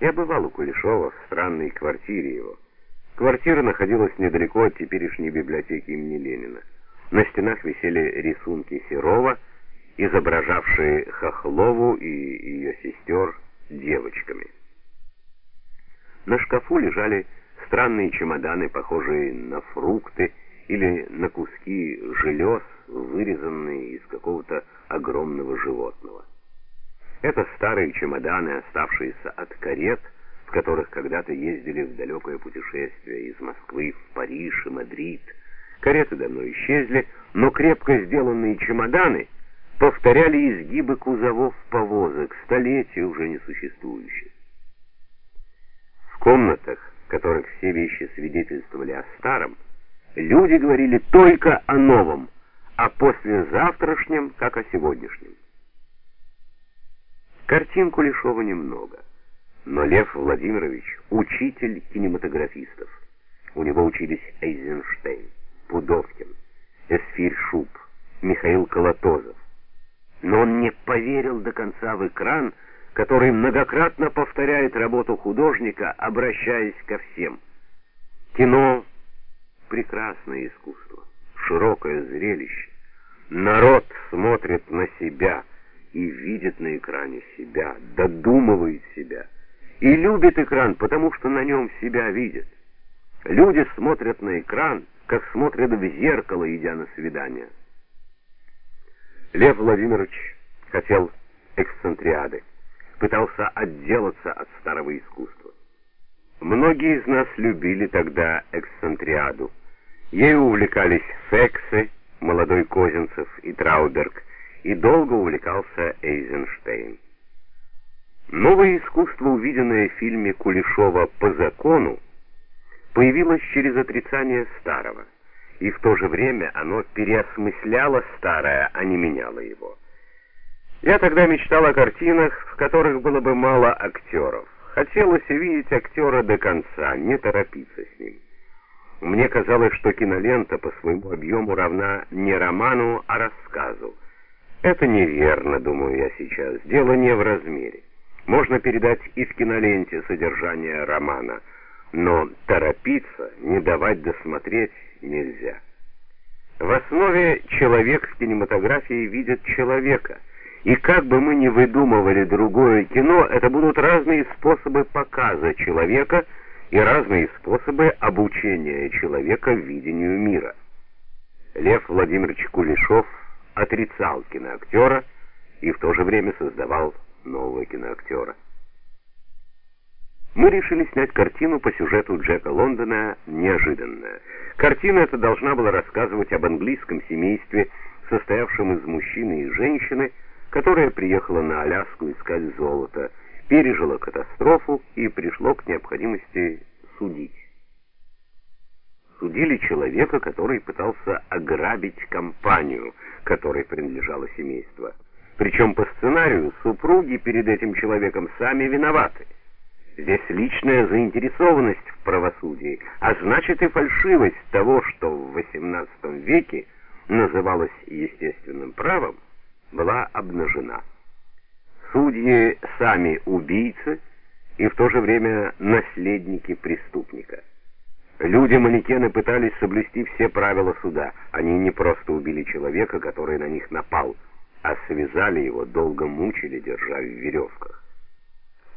Я бывал у Кулешова в странной квартире его. Квартира находилась недалеко от теперешней библиотеки имени Ленина. На стенах висели рисунки Серова, изображавшие Хохлову и ее сестер девочками. На шкафу лежали странные чемоданы, похожие на фрукты или на куски желез, вырезанные из какого-то огромного животного. Это старые чемоданы, оставшиеся от карет, в которых когда-то ездили в далекое путешествие из Москвы в Париж и Мадрид. Кареты давно исчезли, но крепко сделанные чемоданы повторяли изгибы кузовов повозок, столетия уже не существующих. В комнатах, в которых все вещи свидетельствовали о старом, люди говорили только о новом, а послезавтрашнем, как о сегодняшнем. Картин Кулешова немного, но Лев Владимирович учитель кинематографистов. У него учились Эйзенштейн, Пудовкин, Эсфирь Шуб, Михаил Колотозов. Но он не поверил до конца в экран, который многократно повторяет работу художника, обращаясь ко всем. Кино прекрасное искусство, широкое зрелище. Народ смотрит на себя и видит на экране себя, додумывает себя. И любит экран, потому что на нем себя видит. Люди смотрят на экран, как смотрят в зеркало, идя на свидание. Лев Владимирович хотел эксцентриады, пытался отделаться от старого искусства. Многие из нас любили тогда эксцентриаду. Ею увлекались Фексы, молодой Козинцев и Трауберг, и долго увлекался Эйзенштейн. Новое искусство, увиденное в фильме Кулешова «По закону», появилось через отрицание старого, и в то же время оно переосмысляло старое, а не меняло его. Я тогда мечтал о картинах, в которых было бы мало актеров. Хотелось увидеть актера до конца, не торопиться с ним. Мне казалось, что кинолента по своему объему равна не роману, а рассказу. Это неверно, думаю я сейчас. Дело не в размере. Можно передать и в киноленте содержание романа, но торопиться, не давать досмотреть нельзя. В основе человек в кинематографии видит человека, и как бы мы ни выдумывали другое кино, это будут разные способы показа человека и разные способы обучения человека видению мира. Лев Владимирович Кулешов отрицал киноактера и в то же время создавал нового киноактера. Мы решили снять картину по сюжету Джека Лондона «Неожиданная». Картина эта должна была рассказывать об английском семействе, состоявшем из мужчины и женщины, которая приехала на Аляску искать золото, пережила катастрофу и пришло к необходимости судить. Судили человека, который пытался ограбить компанию, которой принадлежало семейство. Причем по сценарию супруги перед этим человеком сами виноваты. Здесь личная заинтересованность в правосудии, а значит и фальшивость того, что в XVIII веке называлось естественным правом, была обнажена. Судьи сами убийцы и в то же время наследники преступника. Люди-манекены пытались соблюсти все правила суда. Они не просто убили человека, который на них напал, а связали его, долго мучили, держа в веревках.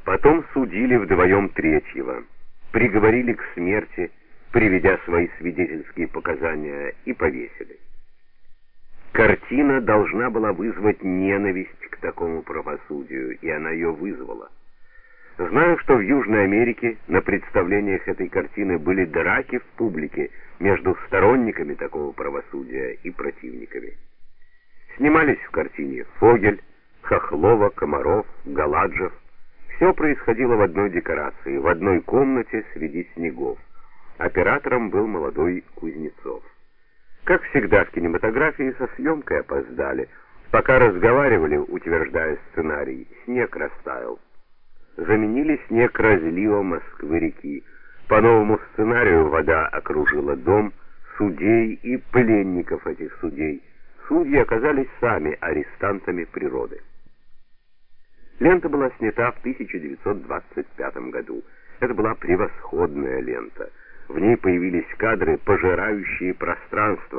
Потом судили вдвоем третьего, приговорили к смерти, приведя свои свидетельские показания, и повесили. Картина должна была вызвать ненависть к такому правосудию, и она ее вызвала. Знаю, что в Южной Америке на представлениях этой картины были драки в публике между сторонниками такого правосудия и противниками. Снимались в картине Фогель, Хохлова, Комаров, Галаджев. Все происходило в одной декорации, в одной комнате среди снегов. Оператором был молодой Кузнецов. Как всегда в кинематографии со съемкой опоздали. Пока разговаривали, утверждая сценарий, снег растаял заменили снег разлива Москвы-реки. По новому сценарию вода окружила дом, судей и пленников этих судей. Судьи оказались сами арестантами природы. Лента была снята в 1925 году. Это была превосходная лента. В ней появились кадры, пожирающие пространство,